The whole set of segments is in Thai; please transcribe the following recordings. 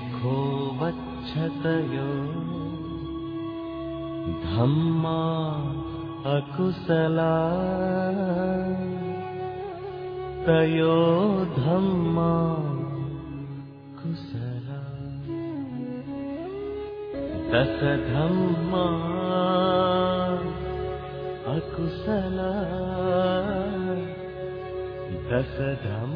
को वच्छतयो। धम्मा अकुशला तयो धम्मा कुशला दश धम्मा अकुशला दश धम्मा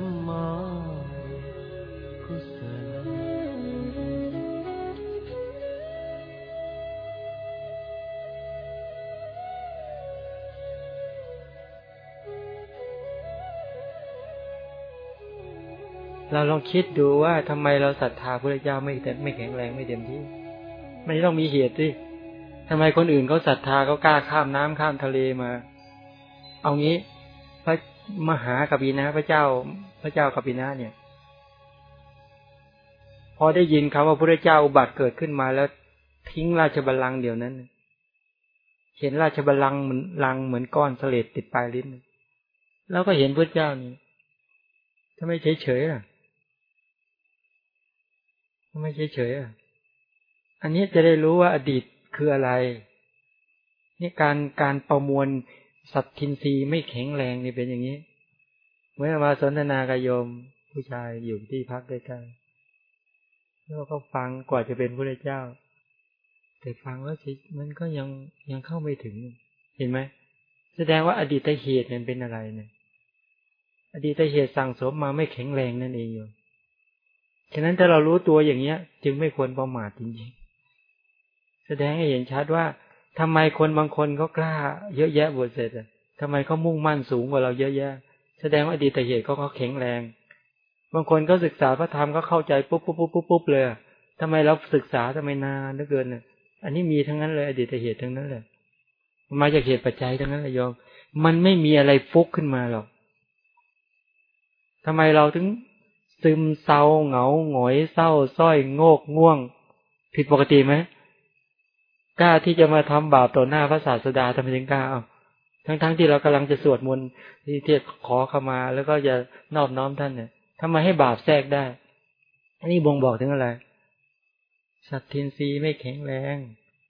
เราลองคิดดูว่าทำไมเราศรัทธาพระเจ้าไม่แต่ไม่แข็งแรงไม่เต็มที่ไมันต้องมีเหตุสิทำไมคนอื่นเขาศรัทธาเขากล้าข้ามน้ำข้ามทะเลมา เอางี้ พระมหากัปปินะพระเจ้า พระเจ้ากัปปินะเนี่ย พอได้ยินคำว่าพระเจ้าอุบัติเกิดขึ้นมาแล้วทิ้งราชบัลลังก์เดี๋ยวนั้น เห็นราชบัลลังก์เหมือนลังเหมือนก้อนเสลดติดปลายลิ้น แล้วก็เห็นพระเจ้านี่ถ้าไม่เฉยเฉยอะ ไม่เฉยๆอะอันนี้จะได้รู้ว่าอดีตคืออะไรนี่การการประมวลสัตทินรีไม่แข็งแรงนี่เป็นอย่างนี้ เมื่อมาสนทนากายมผู้ชายอยู่ที่พักใกล้ๆแล้วก็ฟังกว่าจะเป็นพระเจ้า แต่ฟังแล้วมันก็ยังยังเข้าไม่ถึง เห็นไหมแสดงว่าอดีตเหตุมันเป็นอะไรเนี่ยอดีตเหตุสั่งสมมาไม่แข็งแรงนั่นเองอยู่ ฉะนั้นถ้าเรารู้ตัวอย่างเนี้ย จึงไม่ควรประมาทจริงๆ แสดงให้เห็นชัดว่าทำไมคนบางคนก็กล้า เยอะแยะบวชเสร็จอะทำไมเขามุ่งมั่นสูงกว่าเราเยอะแยะ แสดงว่าอดีตเหตุเขาเขาแข็งแรง บางคนก็ศึกษาพระธรรมก็เข้าใจปุ๊บปุ๊บปุ๊บปุ๊บปุ๊บเลยทำไมเราศึกษาทำไมนานเหลือเกินเนี่ยอันนี้มีทั้งนั้นเลย อดีตเหตุทั้งนั้นเลยมาจากเหตุปัจจัยทั้งนั้นเลยโยมมันไม่มีอะไรฟุกขึ้นมาหรอกทำไมเราถึง ซึมเศร้าเหงาหงอยเศร้าส้อยโงกง่วง ผิดปกติไหมกล้าที่จะมาทำบาปต่อหน้าพระศาสดาทำไมถึงกล้าเอาทั้งๆทที่เรากำลังจะสวดมนต์ที่เทียขอเข้ามา แล้วก็จะนอบน้อมท่านเนี่ยทำไมให้บาปแทรกได้อันนี้บ่งบอกถึงอะไรสัตทินรีไม่แข็งแรง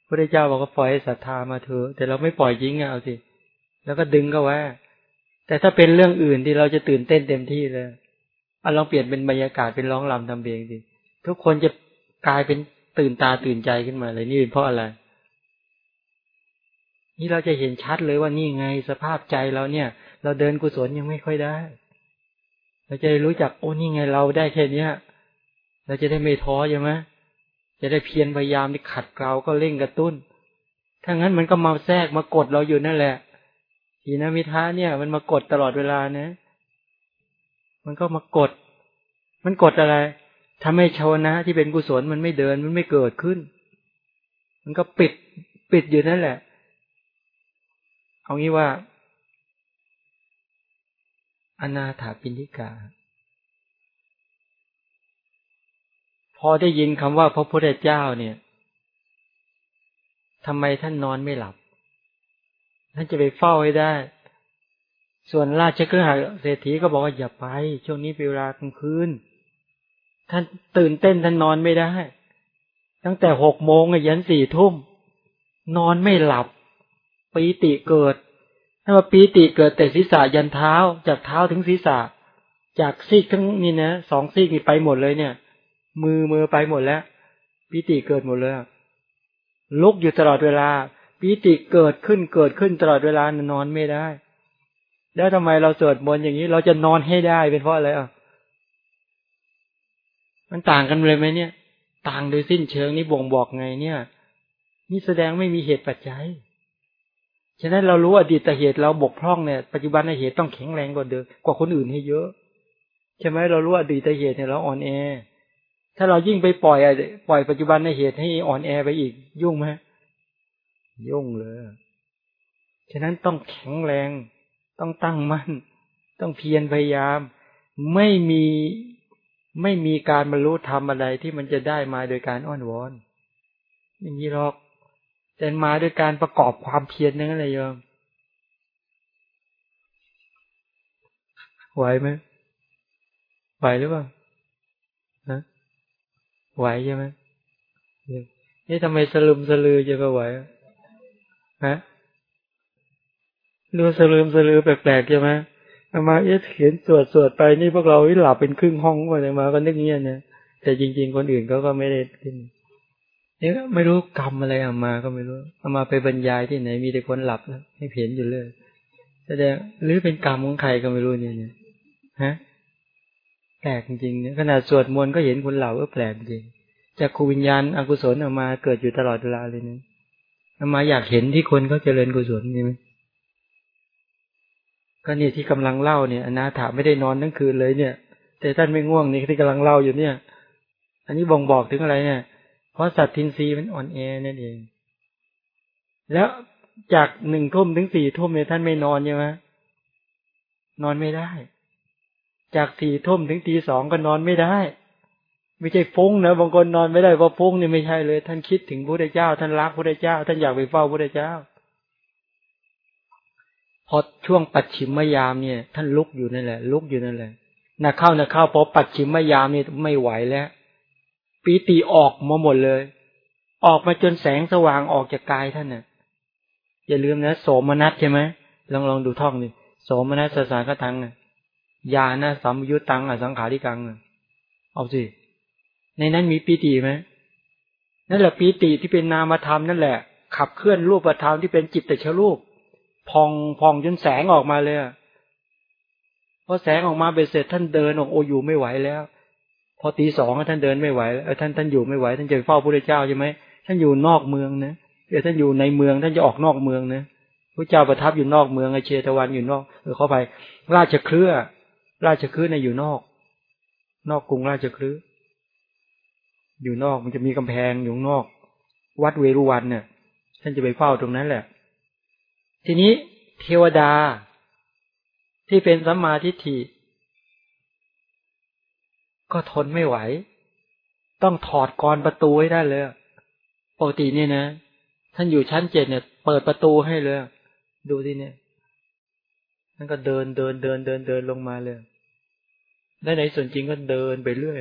พระเจ้าบอกว่าปล่อยให้ศรัทธามาเถอะแต่เราไม่ปล่อยจริงเอาสิแล้วก็ดึงก็ว่า แต่ถ้าเป็นเรื่องอื่นที่เราจะตื่นเต้นเต็มที่เลย เอาลองเปลี่ยนเป็นบรรยากาศเป็นร้องรำทำเพลงสิทุกคนจะกลายเป็นตื่นตาตื่นใจขึ้นมาเลยนี่เป็นเพราะอะไร นี่เราจะเห็นชัดเลยว่านี่ไงสภาพใจเราเนี่ย เราเดินกุศลยังไม่ค่อยได้ เราจะรู้จักโอ้นี่ไงเราได้แค่เนี้ยเราจะได้ไม่ท้อใช่ไหมจะได้เพียรพยายามที่ขัดเกลาก็เร่งกระตุ้นถ้างั้นมันก็มาแทรกมากดเราอยู่นั่นแหละทีนมิท้าเนี่ย มันมากดตลอดเวลานะ มันก็มากด มันกดอะไรทำให้ชาวนะที่เป็นกุศลมันไม่เดินมันไม่เกิดขึ้น มันก็ปิดปิดอยู่นั่นแหละ เอางี้ว่า อนาถาปินิกา พอได้ยินคำว่าพระพุทธเจ้าเนี่ยทำไมท่านนอนไม่หลับ ท่านจะไปเฝ้าให้ได้ ส่วนราชกฤหเศรษฐีก็บอกว่าอย่าไป ช่วงนี้เป็นเวลากลางคืน ท่านตื่นเต้นท่านนอนไม่ได้ ตั้งแต่หกโมงยันสี่ทุ่ม นอนไม่หลับ ปีติเกิดถ้าว่าปีติเกิดแต่ศีรษะยันเท้า จากเท้าถึงศีรษะ จากซีกทั้งนี่นะสองซีกนี่ไปหมดเลยเนี่ย มือมือไปหมดแล้ว ปีติเกิดหมดเลยลุกอยู่ตลอดเวลาปีติเกิดขึ้นเกิดขึ้นตลอดเวลานอนไม่ได้ แล้วทำไมเราสวดมนต์อย่างนี้ เราจะนอนให้ได้เป็นเพราะอะไรอะมันต่างกันเลยไหมเนี่ย ต่างโดยสิ้นเชิงนี่บ่งบอกไงเนี่ย นี่แสดงไม่มีเหตุปัจจัยฉะนั้นเรารู้อดีตเหตุเราบกพร่องเนี่ยปัจจุบันเหตุต้องแข็งแรงกว่าเดิมกว่าคนอื่นให้เยอะใช่ไหมเรารู้อดีตเหตุเนี่ยเราอ่อนแอ ถ้าเรายิ่งไปปล่อยปล่อยปัจจุบันในเหตุให้อ่อนแอไปอีกยุ่งไหมยุ่งเลย ฉะนั้นต้องแข็งแรง ต้องตั้งมั่น ต้องเพียรพยายาม ไม่มีไม่มีการบรรลุธรรมอะไรที่มันจะได้มาโดยการอ้อนวอนไม่มีหรอกแต่มาโดยการประกอบความเพียรนั่นแหละโยมไหวไหมไหวหรือเปล่าฮะไหวใช่ไหมนี่ทำไมสลืมสลือจะก็ไหวฮะ รู้สลืมสลือแปลกๆใช่ไหมอามาเอ๊ะเขียนสวดสวดไปนี่พวกเราหลับเป็นครึ่งห้องไปมาก็นึกเงี้ยเนี่ยแต่จริง ๆ คนอื่นเขาก็ไม่ได้ขึ้นนี่ก็ไม่รู้กรรมอะไรอามาก็ไม่รู้อามาไปบรรยายที่ไหน มีแต่คนหลับแล้วให้เห็นอยู่เลยแสดงหรือเป็นกรรมของใครก็ไม่รู้เนี่ยเนี่ยฮะแปลกจริงๆเนี่ยขนาดสวดมนต์ก็เห็นคนหลับก็แปลกจริงจากคูวิญญาณอกุศลออกมาเกิดอยู่ตลอดเวลาเลยเนี่ยอามาอยากเห็นที่คนเขาเจริญกุศลใช่ไหม ก็เนี่ยที่กำลังเล่าเนี่ยอนาถาไม่ได้นอนทั้งคืนเลยเนี่ย แต่ท่านไม่ง่วงนี่ที่กำลังเล่าอยู่เนี่ย อันนี้บ่งบอกถึงอะไรเนี่ย เพราะสัตว์ทินรีมันอ่อนแอนั่นเอง แล้วจากหนึ่งทุ่มถึงสี่ทุ่มเนี่ยท่านไม่นอนใช่ไหมนอนไม่ได้ จากสี่ทุ่มถึงตีสองก็นอนไม่ได้ ไม่ใช่ฟุ้งนะบางคนนอนไม่ได้เพราะฟุ้งนี่ไม่ใช่เลย ท่านคิดถึงพระเจ้า ท่านรักพระเจ้า ท่านอยากไปเฝ้าพระเจ้า พอช่วงปัดฉิมมยามเนี่ย ท่านลุกอยู่นั่นแหละ ลุกอยู่นั่นแหละนักเข้านักเข้าพอปัดฉิมมยามเนี่ยไม่ไหวแล้วปีติออกมาหมดเลย ออกมาจนแสงสว่างออกจากกายท่านน่ะอย่าลืมนะโสมนัสใช่ไหมลองลองดูท่องดิโสมนัสสารกทังยานะสัมยุตังอสังขาริกังเอาสิในนั้นมีปีติไหมนั่นแหละปีติที่เป็นนามธรรมนั่นแหละ ขับเคลื่อนรูปธรรมที่เป็นจิตแต่ชรูป พองพองจนแสงออกมาเลยพอแสงออกมาเบ็ดเสร็จท่านเดินออกโออยู่ไม่ไหวแล้ว พอตีสองท่านเดินไม่ไหวแล้วท่านท่านอยู่ไม่ไหว ท่านจะเฝ้าพระเจ้าใช่ไหมท่านอยู่นอกเมืองนะเดี๋ยวท่านอยู่ในเมืองท่านจะออกนอกเมืองนะพระเจ้าประทับอยู่นอกเมืองไอเชตวันอยู่นอกเออเข้าไป ราชเครือราชเครือในอยู่นอก นอกกรุงราชเครืออยู่นอกมันจะมีกำแพงอยู่นอก วัดเวรุวันเนี่ยท่านจะไปเฝ้าตรงนั้นแหละ ทีนี้เทวดาที่เป็นสัมมาทิฏฐิก็ทนไม่ไหว ต้องถอดกรประตูให้ได้เลยปกติเนี่ยนะท่านอยู่ชั้นเจ็ดเนี่ย เปิดประตูให้เลยดูที่เนี่ยท่านก็เดินเดินเดินเดินเดินลงมาเลยได้ในส่วนจริงก็เดินไปเรื่อย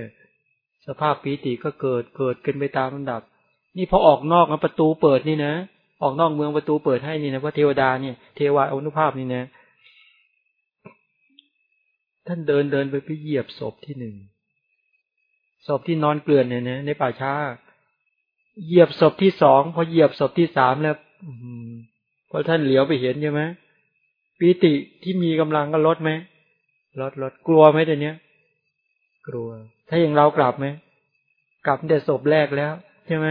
สภาพปีติก็เกิดเกิดขึ้นไปตามลำดับ นี่พอออกนอกนะประตูเปิดนี่นะ ออกนอกเมืองประตูเปิดให้นี่นะพระเทวดาเนี่ยเทวาอนุภาพนี่นะ ท่านเดินเดินไปไปเหยียบศพที่หนึ่งศพที่นอนเกลื่อนเนี่ยนะในป่าช้า เหยียบศพที่สองพอเหยียบศพที่สามแล้วพอท่านเหลียวไปเห็นใช่ไหมปีติที่มีกำลังก็ลดไหมลดลดกลัวไหมเดี๋ยวนี้กลัว ถ้าอย่างเรากลับไหมกลับแต่ศพแรกแล้ว ใช่ไหม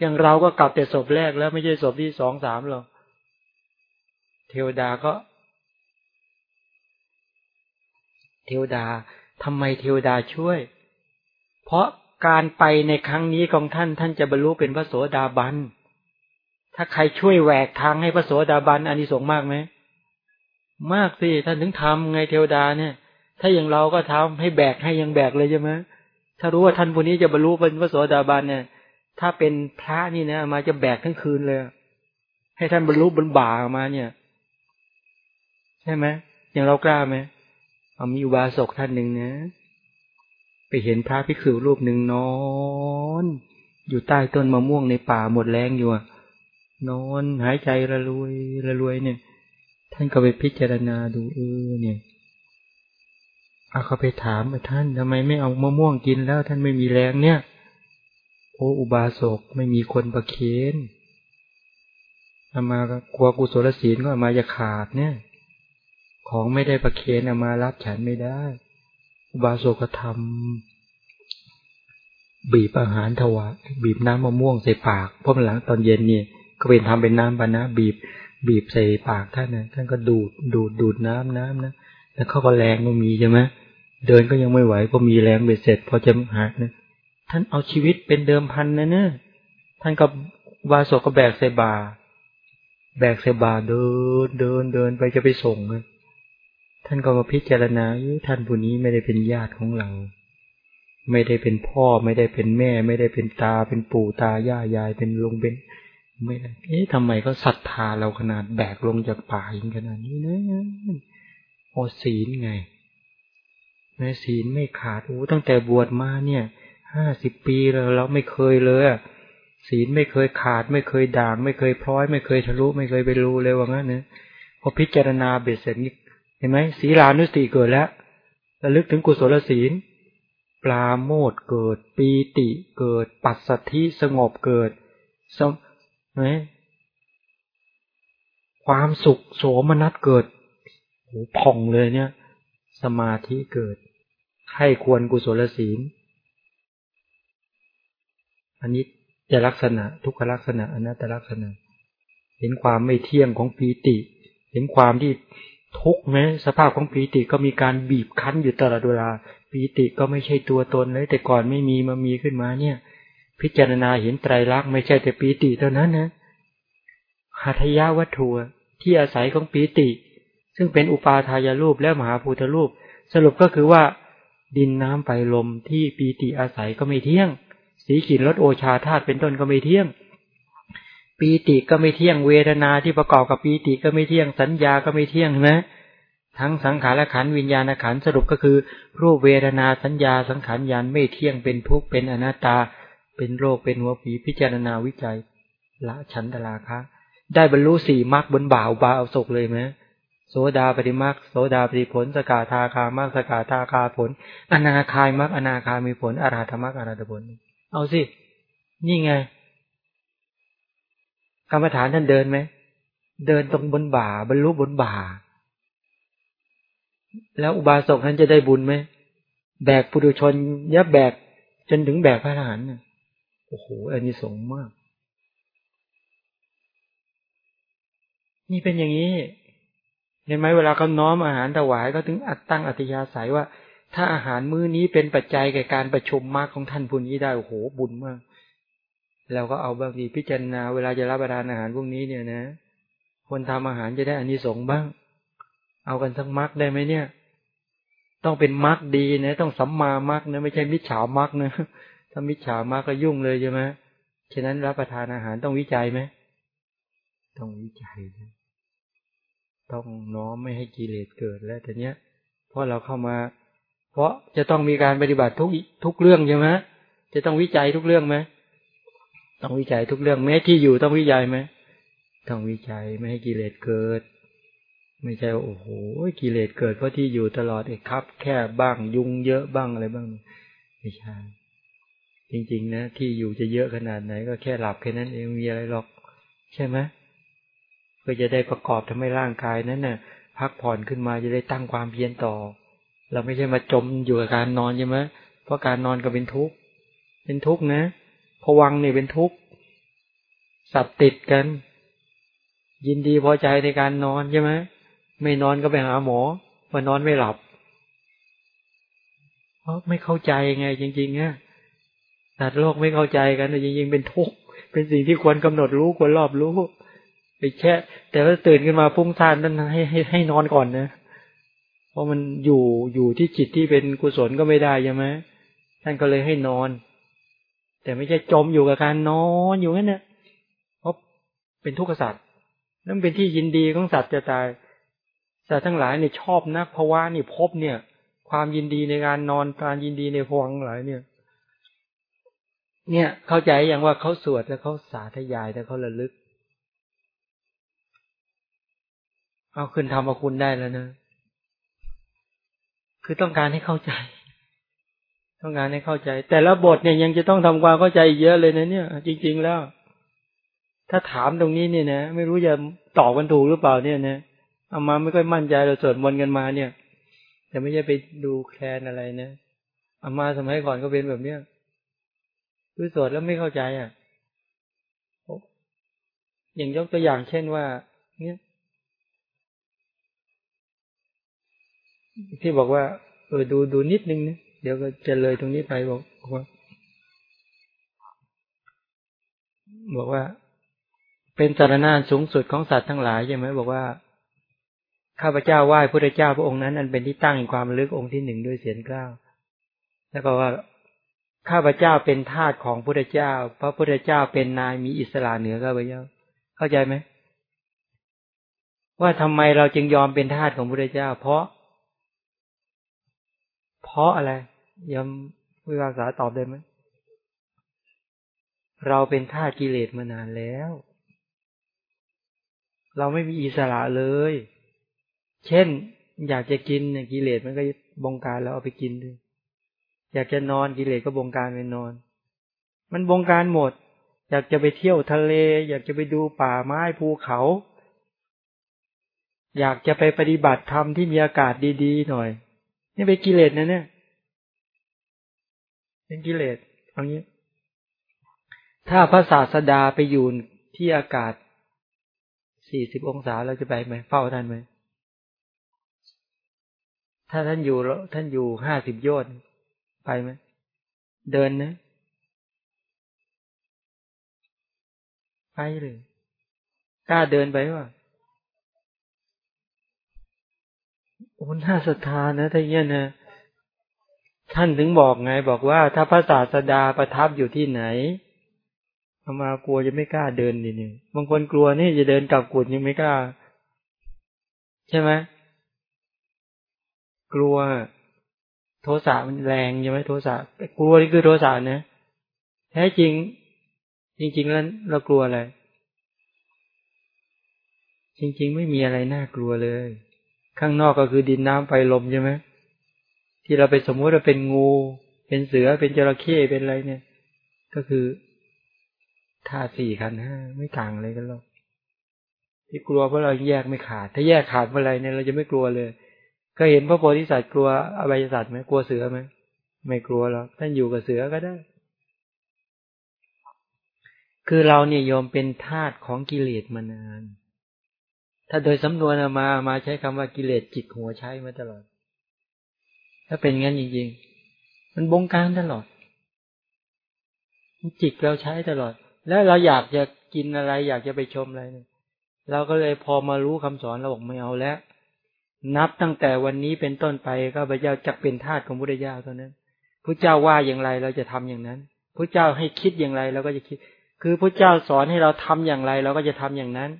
อย่างเราก็กลับแต่ศพแรกแล้วไม่ใช่ศพที่สองสามหรอกเทวดาก็ เทวดาทำไมเทวดาช่วย เพราะการไปในครั้งนี้ของท่านท่านจะบรรลุเป็นพระโสดาบัน ถ้าใครช่วยแหวกทางให้พระโสดาบันอันนี้สงมากไหม มากสิ ท่านถึงทำไงเทวดาเนี่ย ถ้าอย่างเราก็ทำให้แบกให้ยังแบกเลยใช่ไหมถ้ารู้ว่าท่านผู้นี้จะบรรลุเป็นพระโสดาบันเนี่ย ถ้าเป็นพระนี่นะมาจะแบกทั้งคืนเลย ให้ท่านบรรลุบนบ่ามาเนี่ย ใช่ไหมอย่างเรากล้าไหมเอามีอุบาสกท่านหนึ่งนะ ไปเห็นพระพิคือรูปหนึ่งนอน อยู่ใต้ต้นมะม่วงในป่าหมดแรงอยู่นอนหายใจระลวยระลวยเนี่ย ท่านก็ไปพิจารณาดูเออเนี่ยเอาเขาไปถามท่านทำไมไม่เอามะม่วงกินแล้วท่านไม่มีแรงเนี่ย โอ้อุบาสกไม่มีคนประเคนอามาก็กลัวกุศลศีลก็อามาจะขาดเนี่ย ของไม่ได้ประเคนอามารับฉันไม่ได้ อุบาสกก็ทำบีบอาหารถวายบีบน้ำมะม่วงใส่ปากเพราะหลังตอนเย็นเนี่ยก็เป็นทำเป็นน้ำปานะ บีบ บีบใส่ปากท่านนะท่านก็ดูดดูดดูดน้ำน้ำนะแล้วเขาก็แรงก็มีใช่ไหมเดินก็ยังไม่ไหวก็มีแรงเบ็ดเสร็จพอจะหักนะ ท่านเอาชีวิตเป็นเดิมพันนะเนะท่านกับวาสก็แบกใส่บา แบกใส่บาเดินเดินเดินไปจะไปส่งท่านก็มาพิจารณาท่านผู้นี้ไม่ได้เป็นญาติของเรา ไม่ได้เป็นพ่อไม่ได้เป็นแม่ ไม่ได้เป็นตาเป็นปู่ตาย่ายายเป็นลุงเป็น ไม่ได้เอ๊ะทำไมเขาศรัทธาเราขนาดแบกลงจากป่าอย่างขนาดนี้นะโอศีลไงแม่ศีลไม่ขาดโอ้ตั้งแต่บวชมาเนี่ย ห้าสิบปีแล้วเราไม่เคยเลยศีลไม่เคยขาด ไม่เคยด่าง ไม่เคยพร้อย ไม่เคยทะลุ ไม่เคยไปรู้เลยว่างั้นเนะพอพิจารณาเบ็ดเสร็จนี่เห็นไหมศีลานุสติเกิดแล้วระลึกถึงกุศลศีล ปลาโมดเกิด ปีติเกิด ปัสสัทธิสงบเกิดสมไหมความสุขโสมนัสเกิดโหผ่องเลยเนี่ย สมาธิเกิดให้ควรกุศลศีล อันนี้จะลักษณะทุกขลักษณะอนัตตลักษณะ เห็นความไม่เที่ยงของปีติ เห็นความที่ทุกข์ไหมสภาพของปีติก็มีการบีบคั้นอยู่ตลอดเวลาปีติก็ไม่ใช่ตัวตนเลย แต่ก่อนไม่มีมามีขึ้นมาเนี่ย พิจารณาเห็นไตรลักษณ์ไม่ใช่แต่ปีติเท่านั้นนะหัตยาวัตถุที่อาศัยของปีติ ซึ่งเป็นอุปาทายรูปและมหาภูตรูป สรุปก็คือว่า ดินน้ำไฟลมที่ปีติอาศัยก็ไม่เที่ยง สีขีดรถโอชาธาตุเป็นต้นก็ไม่เที่ยง ปีติก็ไม่เที่ยงเวทนาที่ประกอบกับปีติก็ไม่เที่ยงสัญญาก็ไม่เที่ยงนะทั้งสังขารขันวิญญาณขันสรุปก็คือ รูปเวทนาสัญญาสังขารญาณไม่เที่ยงเป็นทุกข์เป็นอนัตตา เป็นโรคเป็นหัวผีพิจารณาวิจัย ละฉันตลาคะ ได้บรรลุสี่มรรคบนบ่าวบาเอาศกเลยไหมโสดาปฏิมรรคโสดาปฏิผล สกาธาคามรรคสกาธาคาผล อนาคายมรรคอนาคามีผลอาราธมรรคอาราธผล เอาสิ นี่ไง กรรมฐานท่านเดินไหม เดินตรงบนบ่า บรรลุบนบ่า แล้วอุบาสกท่านจะได้บุญไหม แบกปุถุชนยับแบก จนถึงแบกพระอรหันต์โอ้โหอันนี้สงมาก นี่เป็นอย่างนี้ เห็นไหมเวลาเขาน้อมอาหารถวายก็ถึงอัดตั้งอัตยาศัยว่า ถ้าอาหารมื้อนี้เป็นปัจจัยแก่การประชุมมากของท่านผู้นี้ได้โอ้โหบุญมากเราก็เอาบางทีพิจารณาเวลาจะรับประทานอาหารพวกนี้เนี่ยนะคนทำอาหารจะได้อานิสงส์บ้าง เอากันสักมักได้ไหมเนี่ย ต้องเป็นมักดีนะ ต้องสัมมามักนะไม่ใช่มิจฉามักนะถ้ามิจฉามักก็ยุ่งเลยใช่ไหมฉะนั้นรับประทานอาหารต้องวิจัยไหมต้องวิจัยต้องน้อมไม่ให้กิเลสเกิดแล้วแต่เนี้ยเพราะเราเข้ามา เพราะจะต้องมีการปฏิบัติทุกทุกเรื่องใช่ไหมจะต้องวิจัยทุกเรื่องไหมต้องวิจัยทุกเรื่องแม้ที่อยู่ต้องวิจัยไหมต้องวิจัยไม่ให้กิเลสเกิด ไม่ใช่โอ้โหกิเลสเกิดเพราะที่อยู่ตลอดเอกครับ แค่บ้างยุงเยอะบ้างอะไรบ้างไม่ใช่จริง ๆ นะ ที่อยู่จะเยอะขนาดไหน ก็แค่หลับแค่นั้นเองมีอะไรหรอก ใช่ไหมก็จะได้ประกอบทำให้ร่างกายนั้นน่ะ พักผ่อนขึ้นมาจะได้ตั้งความเพียรต่อ เราไม่ใช่มาจมอยู่กับการนอนใช่ไหมเพราะการนอนก็เป็นทุกข์เป็นทุกข์นะผวังเนี่ยเป็นทุกข์สับติดกัน ยินดีพอใจในการนอนใช่ไหมไม่นอนก็ไปหาหมอว่านอนไม่หลับเพราะไม่เข้าใจไง จริงๆเนี่ยสัตว์โลกไม่เข้าใจกันแต่จริงๆเป็นทุกข์เป็นสิ่งที่ควรกำหนดรู้ควรรอบรู้ไปแค่แต่ว่าตื่นขึ้นมาพุ่งท่านนั้นให้ให้ให้นอนก่อนนะ ราะมันอยู่อยู่ที่จิตที่เป็นกุศลก็ไม่ได้ใช่ไหมท่านก็เลยให้นอน แต่ไม่ใช่จมอยู่กับการนอนอยู่นั่นนะเพราะเป็นทุกข์สัตว์นั่นเป็นที่ยินดีของสัตว์จะตายสัตว์ทั้งหลายเนี่ยชอบนักภาวะนี่พบเนี่ย ความยินดีในการนอนการยินดีในพวังหลายเนี่ย เนี่ยเข้าใจอย่างว่าเขาสวดแล้วเขาสาธยายแล้วเขาระลึก เอาขึ้นทำเอาคุณได้แล้วนะ คือต้องการให้เข้าใจ ต้องการให้เข้าใจ แต่ละบทเนี่ยยังจะต้องทำความเข้าใจเยอะเลยนะเนี่ย จริง ๆแล้ว ถ้าถามตรงนี้เนี่ยนะไม่รู้จะตอบกันถูกหรือเปล่าเนี่ยนะเอามาไม่ค่อยมั่นใจเราสวดมนต์กันมาเนี่ยแต่ไม่ใช่ไปดูแคลนอะไรนะเอามาสมัยก่อนก็เป็นแบบเนี้ยคือสวดแล้วไม่เข้าใจอะอย่างยกตัวอย่างเช่นว่า เนี่ย ที่บอกว่า เออดูดูนิดนึงนะเดี๋ยวก็จะเลยตรงนี้ไปบอกว่าบอกว่า เป็นสารณานสูงสุดของสัตว์ทั้งหลายใช่ไหมบอกว่าข้าพเจ้าไหว้พระเจ้าพระองค์นั้นอันเป็นที่ตั้งแห่งความลึกองค์ที่หนึ่งด้วยเสียงกล้าวแล้วก็ว่าข้าพเจ้าเป็นทาสของพระเจ้า พระพุทธเจ้าเป็นนายมีอิสระเหนือข้าพเจ้า เข้าใจไหมว่าทำไมเราจึงยอมเป็นทาสของพระเจ้า เพราะ เพราะอะไรยมวิวาสาตอบได้ไหมเราเป็นท่ากิเลสมานานแล้ว เราไม่มีอิสระเลย เช่น อยากจะกินเนี่ยกิเลสมันก็บงการแล้วเอาไปกินด้วยอยากจะนอนกิเลสก็บงการไปนอน มันบงการหมด อยากจะไปเที่ยวทะเล อยากจะไปดูป่าไม้ภูเขา อยากจะไปปฏิบัติธรรมที่มีอากาศดี ๆ หน่อย นี่เป็นกิเลสนะเนี่ย เป็นกิเลสเอางี้ ถ้าพระศาสดาไปอยู่ที่อากาศสี่สิบองศาเราจะไปไหมเฝ้าท่านไหมถ้าท่านอยู่แล้วท่านอยู่ห้าสิบโยชน์ไปไหมเดินนะไปเลยกล้าเดินไปวะ โอ้น่าศรัทธานะท่านเนี้ยนะท่านถึงบอกไง บอกว่า ถ้าพระศาสดาประทับอยู่ที่ไหนมากลัวจะไม่กล้าเดินนี่นี่บางคนกลัวนี่จะเดินกลับกุดยังไม่กล้า ใช่ไหมกลัว โทสะมันแรงใช่ไหมโทสะกลัวนี่คือโทสะนะแท้จริง จริง ๆ แล้วเรากลัวอะไรจริง ๆ ไม่มีอะไรน่ากลัวเลย ข้างนอกก็คือดินน้ำไฟลมใช่ไหมที่เราไปสมมุติว่าเป็นงู เป็นเสือเป็นจระเข้เป็นอะไรเนี่ย ก็คือธาตุสี่ขันห้าไม่ต่างอะไรกันหรอกที่กลัวเพราะเราแยกไม่ขาด ถ้าแยกขาดเมื่อไรเนี่ยเราจะไม่กลัวเลยเคยเห็นพระโพธิสัตว์กลัวอบายสัตว์ไหมกลัวเสือไหมไม่กลัวหรอกท่านอยู่กับเสือก็ได้ คือเราเนี่ยยอมเป็นทาสของกิเลสมานาน ถ้าโดยสำนวนมามาใช้คำว่ากิเลสจิตหัวใช้มาตลอด ถ้าเป็นงั้นจริงๆ มันบงการตลอดจิตเราใช้ตลอด แล้วเราอยากจะกินอะไร อยากจะไปชมอะไรเนี่ยเราก็เลยพอมารู้คำสอนเราบอกไม่เอาแล้ว นับตั้งแต่วันนี้เป็นต้นไปก็พระเจ้าจะเป็นทาสของพระเจ้าเท่านั้นพระเจ้าว่าอย่างไรเราจะทำอย่างนั้นพระเจ้าให้คิดอย่างไรเราก็จะคิด คือพระเจ้าสอนให้เราทำอย่างไรเราก็จะทำอย่างนั้น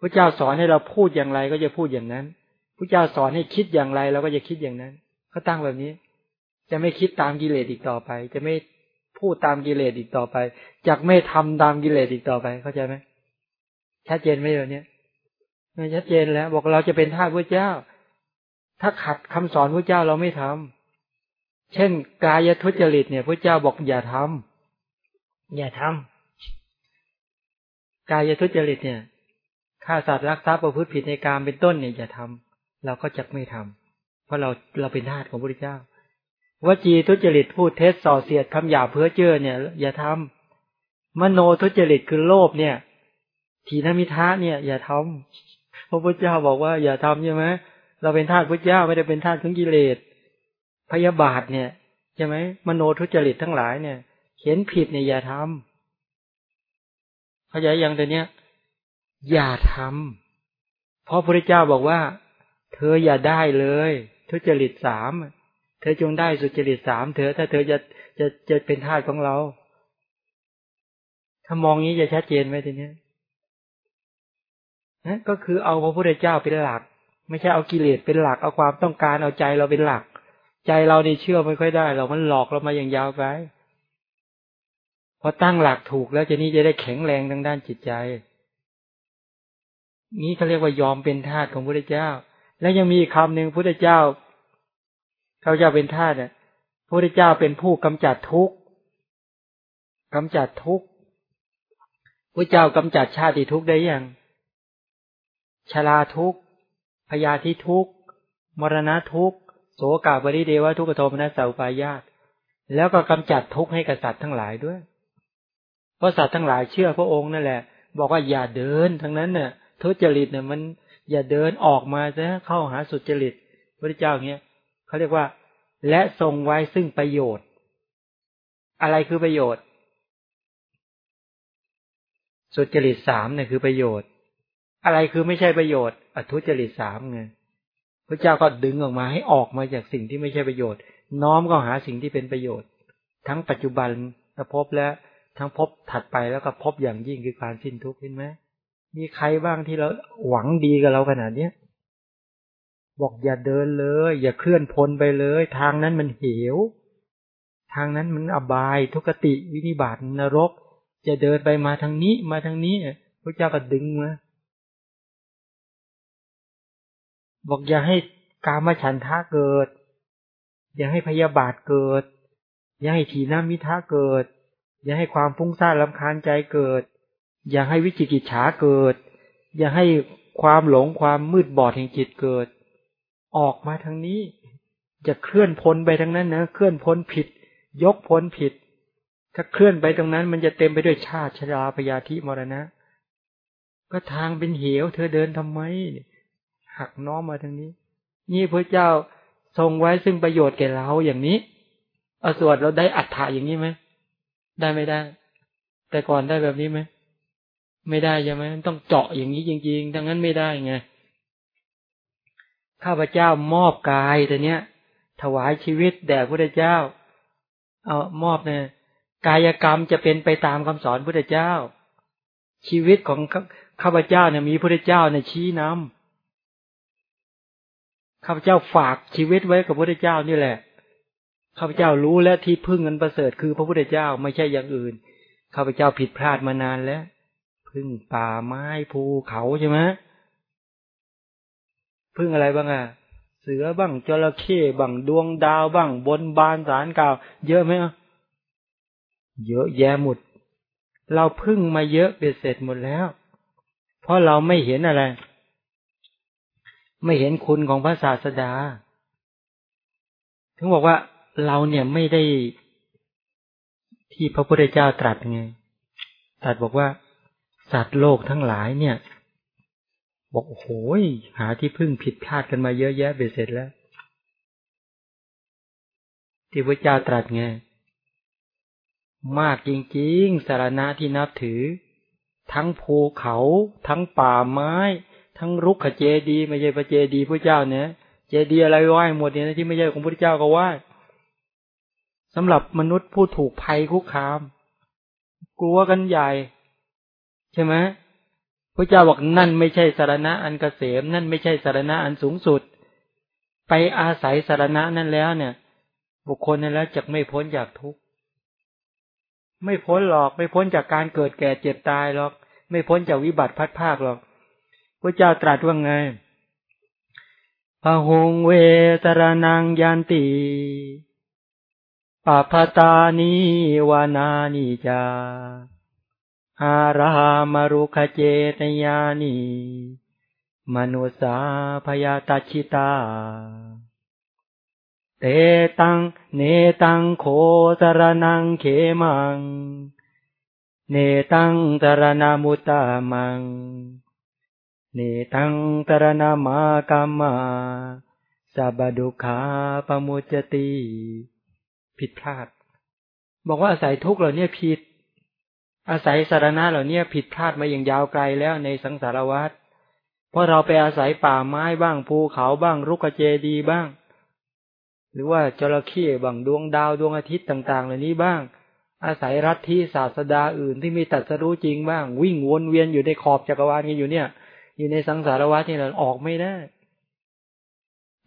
พระเจ้าสอนให้เราพูดอย่างไร ก็จะพูดอย่างนั้นพระเจ้าสอนให้คิดอย่างไรเราก็จะคิดอย่างนั้นก็ตั้งแบบนี้ จะไม่คิดตามกิเลสอีกต่อไป จะไม่พูดตามกิเลสอีกต่อไปจะไม่ทำตามกิเลสอีกต่อไปเข้าใจไหมชัดเจนไหมแบบนี้ไม่ชัดเจนแล้ว บอกเราจะเป็นทาสพระเจ้า ถ้าขัดคำสอนพระเจ้าเราไม่ทำเช่น กายทุจริตเนี่ยพระเจ้าบอกอย่าทำอย่าทำกายทุจริตเนี่ย ฆ่าสัตว์รักทรัพย์ประพฤติผิดในการเป็นต้นเนี่ยอย่าทำเราก็จะไม่ทำเพราะเราเราเป็นทาสของพระพุทธเจ้าวจีทุจริตพูดเท็จส่อเสียดคำหยาเพื่อเจอเนี่ย อย่าทำมโนทุจริตคือโลภเนี่ย ทีนมิทะเนี่ย อย่าทำพระพุทธเจ้าบอกว่า อย่าทำใช่ไหมเราเป็นทาสพระเจ้าไม่ได้เป็นทาสของกิเลสพยาบาทเนี่ยใช่ไหมมโนทุจริตทั้งหลายเนี่ยเขียนผิดเนี่ยอย่าทำเข้าใจยังแต่เนี้ย อย่าทำเพราะพระเจ้าบอกว่า เธออย่าได้เลยทุจริตสามเธอจงได้สุจริตสามเธอ ถ้าเธอจะจะจะเป็นทาสของเรา ถ้ามองนี้จะชัดเจนไหมทีนี้นั่นก็คือเอาพระพุทธเจ้าเป็นหลัก ไม่ใช่เอากิเลสเป็นหลักเอาความต้องการเอาใจเราเป็นหลัก ใจเราเนี่เชื่อไม่ค่อยได้เรามันหลอกเรามาอย่างยาวไปพอตั้งหลักถูกแล้วจะนี่จะได้แข็งแรงทางด้านจิตใจ นี้เขาเรียกว่ายอมเป็นทาสของพระพุทธเจ้า แล้วยังมีคำหนึ่งพระพุทธเจ้าเขาจะเป็นทาสเนี่ยพระพุทธเจ้าเป็นผู้กำจัดทุกข์กำจัดทุกข์พระเจ้ากำจัดชาติทุกข์ได้ยังชลาทุกข์พยาธิทุกข์มรณะทุกข์โสกาบริเดวะทุกขโทมนัสสาปายาตแล้วก็กำจัดทุกข์ให้กับสัตว์ทั้งหลายด้วย เพราะสัตว์ทั้งหลายเชื่อพระองค์นั่นแหละ บอกว่าอย่าเดินทั้งนั้นเนี่ย ทุจริตเนี่ยมันอย่าเดินออกมาซะเข้าหาสุจริตพระเจ้าเนี้ยเขาเรียกว่า และทรงไว้ซึ่งประโยชน์ อะไรคือประโยชน์ สุจริตสามเนี่ยคือประโยชน์ อะไรคือไม่ใช่ประโยชน์อทุจริตสามไงพระเจ้าก็ดึงออกมาให้ออกมาจากสิ่งที่ไม่ใช่ประโยชน์ น้อมก็หาสิ่งที่เป็นประโยชน์ ทั้งปัจจุบันและพบและทั้งพบถัดไปแล้วก็พบอย่างยิ่งคือการสิ้นทุกข์เห็นไหม มีใครบ้างที่เราหวังดีกับเราขนาดเนี้ยบอกอย่าเดินเลย อย่าเคลื่อนพลไปเลย ทางนั้นมันเหว ทางนั้นมันอบายทุกติวินิบาตนรก จะเดินไปมาทางนี้มาทางนี้พระเจ้าก็ดึงมาบอกอย่าให้กามฉันทะเกิด อย่าให้พยาบาทเกิด อย่าให้ถีน้ามิทะเกิด อย่าให้ความฟุ้งซ่านลำคาญใจเกิด อย่าให้วิจิกิจฉาเกิด อย่าให้ความหลงความมืดบอดแห่งจิตเกิด ออกมาทางนี้ จะเคลื่อนพ้นไปทางนั้นนะเคลื่อนพ้นผิด ยกพ้นผิด ถ้าเคลื่อนไปตรงนั้น มันจะเต็มไปด้วยชาติชราพยาธิมรณะ ก็ทางเป็นเหว เธอเดินทำไมหักน้อมมาทางนี้ นี่พระเจ้าทรงไว้ซึ่งประโยชน์แก่เราอย่างนี้เอาสวดเราได้อัฏฐะอย่างนี้ไหมได้ไม่ได้ แต่ก่อนได้แบบนี้ไหม ไม่ได้ใช่ไหมต้องเจาะอย่างนี้จริงๆดังนั้นไม่ได้ไงข้าพเจ้ามอบกายแต่เนี้ย ถวายชีวิตแด่พระเจ้า เอามอบเนี่ยกายกรรมจะเป็นไปตามคำสอนพระเจ้า ชีวิตของข้าพเจ้าเนี่ยมีพระเจ้าเนี่ยชี้นำข้าพเจ้าฝากชีวิตไว้กับพระเจ้านี่แหละข้าพเจ้ารู้และที่พึ่งเงินประเสริฐคือพระพุทธเจ้าไม่ใช่อย่างอื่นข้าพเจ้าผิดพลาดมานานแล้ว พึ่งป่าไม้ภูเขาใช่ไหมพึ่งอะไรบ้างอะเสือบ้างจระเข้บ้างดวงดาวบ้าง บนบานสารกล่าว เยอะไหมอะเยอะแยะหมด เราพึ่งมาเยอะเป็นเสร็จหมดแล้ว เพราะเราไม่เห็นอะไร ไม่เห็นคุณของพระศาสดา ถึงบอกว่าเราเนี่ยไม่ได้ที่พระพุทธเจ้าตรัสไงตรัสบอกว่า สัตว์โลกทั้งหลายเนี่ย บอกโอ้โหหาที่พึ่งผิดพลาดกันมาเยอะแยะเบ็ดเสร็จแล้ว ที่พระเจ้าตรัสไงมากจริงๆสารณะที่นับถือ ทั้งภูเขา ทั้งป่าไม้ ทั้งรุกขเจดีไม่ใช่พระเจดีพระเจ้าเนี่ยเจดีอะไรไหว้หมดเนี่ยที่ไม่ใช่ของพระเจ้าก็ไหว้สำหรับมนุษย์ผู้ถูกภัยคุกคาม กลัวกันใหญ่ ใช่ไหมพระเจ้าบอกนั่นไม่ใช่สารณะอันกเกษม นั่นไม่ใช่สารณะอันสูงสุด ไปอาศัยสารณะนั้นแล้วเนี่ย บุคคลนั้นแล้วจะไม่พ้นจากทุกข์ไม่พ้นหรอกไม่พ้นจากการเกิดแก่เจ็บตายหรอก ไม่พ้นจากวิบัติพัดภาคหรอกพระเจ้าตรัสว่าไงพะหงเวสรนังยันติปปะตานิวานานิจา อารามารุขเจตยานีมนุสาพยาตาชิตา เตตัง เนตังโคสรนังเขมัง เนตังตรนามุตตามัง เนตังตรนามากามาสับดุขาปมุจติ ผิดพลาด บอกว่าอาศัยทุกข์เหล่านี้ผิด อาศัยสารณะเหล่านี้ผิดพลาดมาอย่างยาวไกลแล้วในสังสารวัฏเพราะเราไปอาศัยป่าไม้บ้างภูเขาบ้างรุกเจดีบ้าง หรือว่าจระเข้บ้างดวงดาวดวงอาทิตย์ต่าง ๆ เหล่านี้บ้าง อาศัยรัฐที่ศาสดาอื่นที่มีตัดสรู้จริงบ้าง วิ่งวนเวียนอยู่ในขอบจักรวาลกันอยู่เนี่ย อยู่ในสังสารวัฏนี่เราออกไม่ได้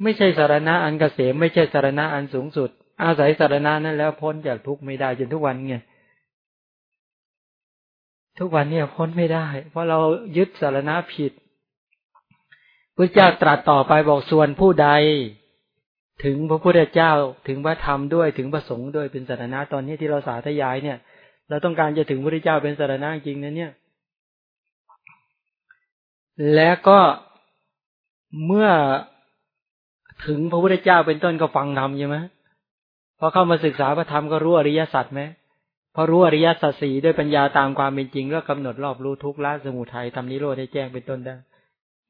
ไม่ใช่สารณะอันเกษมไม่ใช่สารณะอันสูงสุด อาศัยสารณะนั้นแล้วพ้นจากทุกข์ไม่ได้จนทุกวันไง ทุกวันเนี่ยพ้นไม่ได้ เพราะเรายึดสารณะผิดพระเจ้าตรัสต่อไปบอกส่วนผู้ใด ถึงพระพุทธเจ้าถึงพระธรรมด้วยถึงพระสงฆ์ด้วยเป็นสารณะตอนนี้ที่เราสาธยายเนี่ย เราต้องการจะถึงพระพุทธเจ้าเป็นสารณะจริงนะเนี่ย และก็เมื่อถึงพระพุทธเจ้าเป็นต้นก็ฟังธรรมใช่ไหมพอเข้ามาศึกษาพระธรรมก็รู้อริยสัจไหม พอรู้อริยสัจสี่ด้วยปัญญาตามความเป็นจริงก็กำหนดรอบรู้ทุกข์ละสมุทัยทำนิโรธให้แจ้งเป็นต้นได้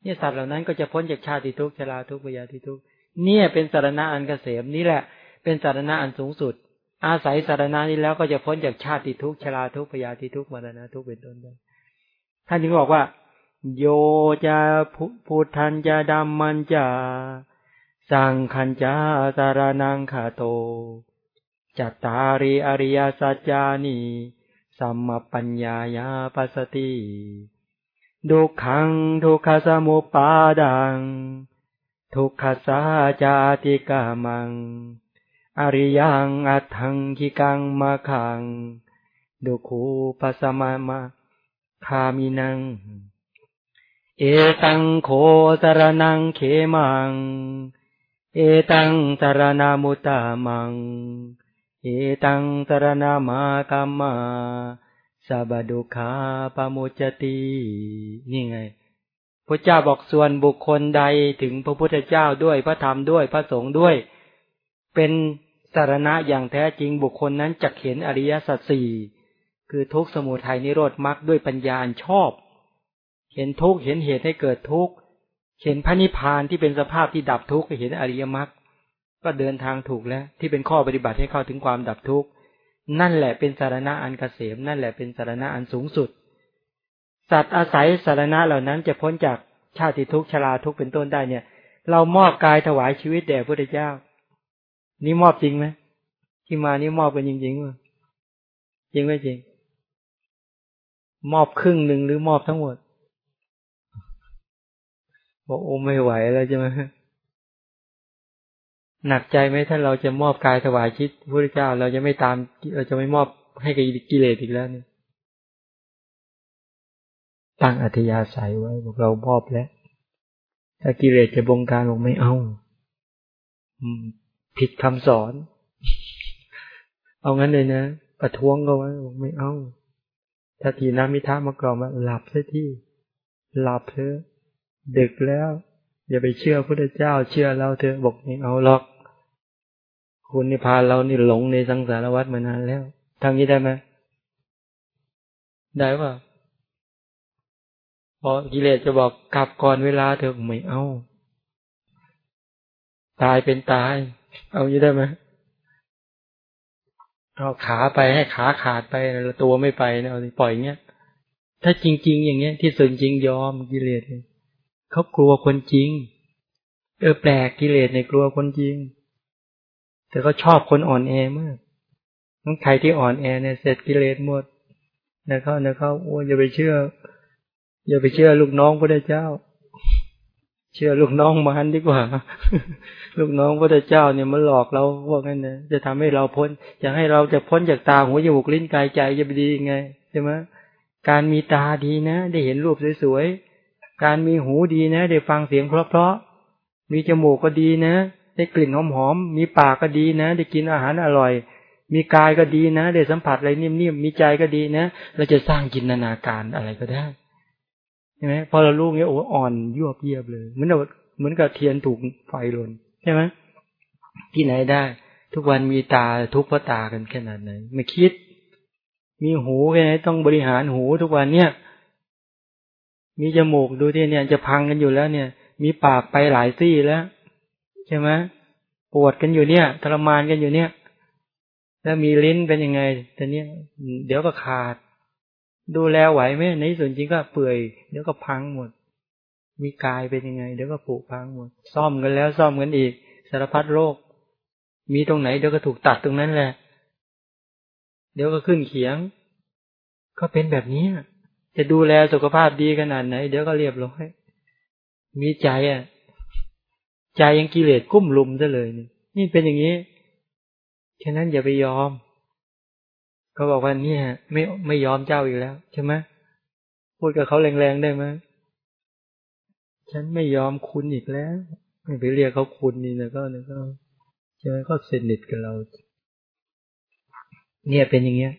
เนี่ยสัตว์เหล่านั้นก็จะพ้นจากชาติทุกข์ชราทุกข์ปยาธิทุกข์เนี่ยเป็นสารณะอันเกษมนี่แหละ เป็นสารณะอันสูงสุด อาศัยสารณะนี้แล้วก็จะพ้นจากชาติทุกข์ชราทุกข์ปยาธิทุกข์มรณะทุกข์เป็นต้นได้ท่านจึงบอกว่า โยจะพุทธันจะดำมันจะสังขันจาสารนังขาโต จัตตาริอริยสัจจานิสัมมปัญญายาปัสติดุขังทุกขสมุปาดัง ทุกขสาจาติกามัง อริยังอัตถังคิกังมาขัง ดุขูปัสมามาคามินัง เอตังโคสรนังเขมัง เอตังสรนามุตตามัง เอตังสรนามากัมมาสบดุคาปมุจตินี่ไงพระเจ้าบอกส่วนบุคคลใดถึงพระพุทธเจ้าด้วยพระธรรมด้วยพระสงฆ์ด้วย เป็นสารณะอย่างแท้จริงบุคคลนั้นจะเห็นอริยสัจสี่คือทุกสมุทัยนิโรธมรรคด้วยปัญญาชอบ เห็นทุกเห็นเหตุให้เกิดทุกเห็นพระนิพพานที่เป็นสภาพที่ดับทุกเห็นอริยมรรค ก็เดินทางถูกแล้ว ที่เป็นข้อปฏิบัติให้เข้าถึงความดับทุกข์นั่นแหละเป็นสารณะอันกเกษม นั่นแหละเป็นสารณะอันสูงสุด สัตว์อาศัยสารณะเหล่านั้นจะพ้นจากชาติทุกข์ชราทุกข์เป็นต้นได้เนี่ย เรามอบกายถวายชีวิตแด่พระพุทธเจ้า นี่มอบจริงไหมที่มานี่มอบกันจริงๆวะจริงไหมจริง มอบครึ่งหนึ่งหรือมอบทั้งหมดบอกโอ้ไม่ไหวแล้วใช่ไหม หนักใจไหมถ้าเราจะมอบกายถวายชิดพระเจ้าเราจะไม่ตาม เราจะไม่มอบให้กับกิเลสอีกแล้วเนี่ยตั้งอัธยาศัยไว้บอกเรามอบแล้ว ถ้ากิเลสจะบงการบอกไม่เอาผิดคำสอน เอางั้นเลยนะประท้วงก็ไว้บอกไม่เอาถ้าทีน้ำมิท้ามากรอมาหลับซะที่ หลับเถอะดึกแล้ว อย่าไปเชื่อพระเจ้าเชื่อเราเถอะบอกไม่เอาหรอก คุณนิพพาเรานี่หลงในสังสารวัฏมานานแล้วทางนี้ได้ไหมได้ป่ะพอกิเลสจะบอกกลับก่อนเวลาเถอะไม่เอา ตายเป็นตาย เอานี้ได้ไหมเอาขาไปให้ขาขาดไปตัวไม่ไปนะเอาปล่อยเงี้ย ถ้าจริง ๆ อย่างเงี้ย ที่สุดจริงยอมกิเลสเลย เขากลัวคนจริง เออแปลกกิเลสในกลัวคนจริง แต่ก็ชอบคนอ่อนแอมากทั้งใครที่อ่อนแอเนี่ยเสร็จกิเลสหมดนะเขานะเขาโอ้อย่าไปเชื่อ อย่าไปเชื่อลูกน้องพระเจ้า เชื่อลูกน้องมันดีกว่า ลูกน้องพระเจ้าเนี่ยมันหลอกเราว่างั้นนะจะทำให้เราพ้นจะให้เราจะพ้นจากตาหูจมูกลิ้นกายใจจะไปดียังไงใช่ไหมการมีตาดีนะ ได้เห็นรูปสวยๆ การมีหูดีนะ ได้ฟังเสียงเพราะๆ มีจมูกก็ดีนะ ได้กลิ่นหอมๆ มีปากก็ดีนะ ได้กินอาหารอร่อย มีกายก็ดีนะ ได้สัมผัสอะไรนิ่มๆ มีใจก็ดีนะ เราจะสร้างจินตนาการอะไรก็ได้ใช่ไหมพอเราลูกเนี้ยโอ้อ่อนยวบเยียบเลยเหมือนเราเหมือนกับเทียนถูกไฟลนใช่ไหมที่ไหนได้ ทุกวันมีตาทุกเพราะตากันขนาดไหนไม่คิด มีหูแค่ไหนต้องบริหารหูทุกวันเนี่ย มีจมูกดูที่เนี่ยจะพังกันอยู่แล้วเนี่ย มีปากไปหลายซี่แล้วใช่ไหมปวดกันอยู่เนี่ยทรมานกันอยู่เนี่ย แล้วมีลิ้นเป็นยังไงแต่เนี้ยเดี๋ยวก็ขาด ดูแลไหวไหมในส่วนจริงก็เปื่อยเดี๋ยวก็พังหมด มีกายเป็นยังไง เดี๋ยวก็ผุพังหมด ซ่อมกันแล้วซ่อมกันอีก สารพัดโรค มีตรงไหนเดี๋ยวก็ถูกตัดตรงนั้นแหละ เดี๋ยวก็ขึ้นเขียง ก็เป็นแบบนี้ จะดูแลสุขภาพดีขนาดไหน เดี๋ยวก็เรียบร้อย มีใจอะ ใจยังกิเลสกุ้มลุมซะเลยนี่นี่เป็นอย่างนี้ฉะนั้นอย่าไปยอมเขาบอกว่าเนี่ย ไม่ไม่ยอมเจ้าอีกแล้ว ใช่ไหมพูดกับเขาแรงๆได้ไหมฉันไม่ยอมคุณอีกแล้วไม่ไปเรียกเขาคุณนี่นะก็นะก็ใช่ไหมก็สนิทกับเรา เนี่ยเป็นอย่างเงี้ย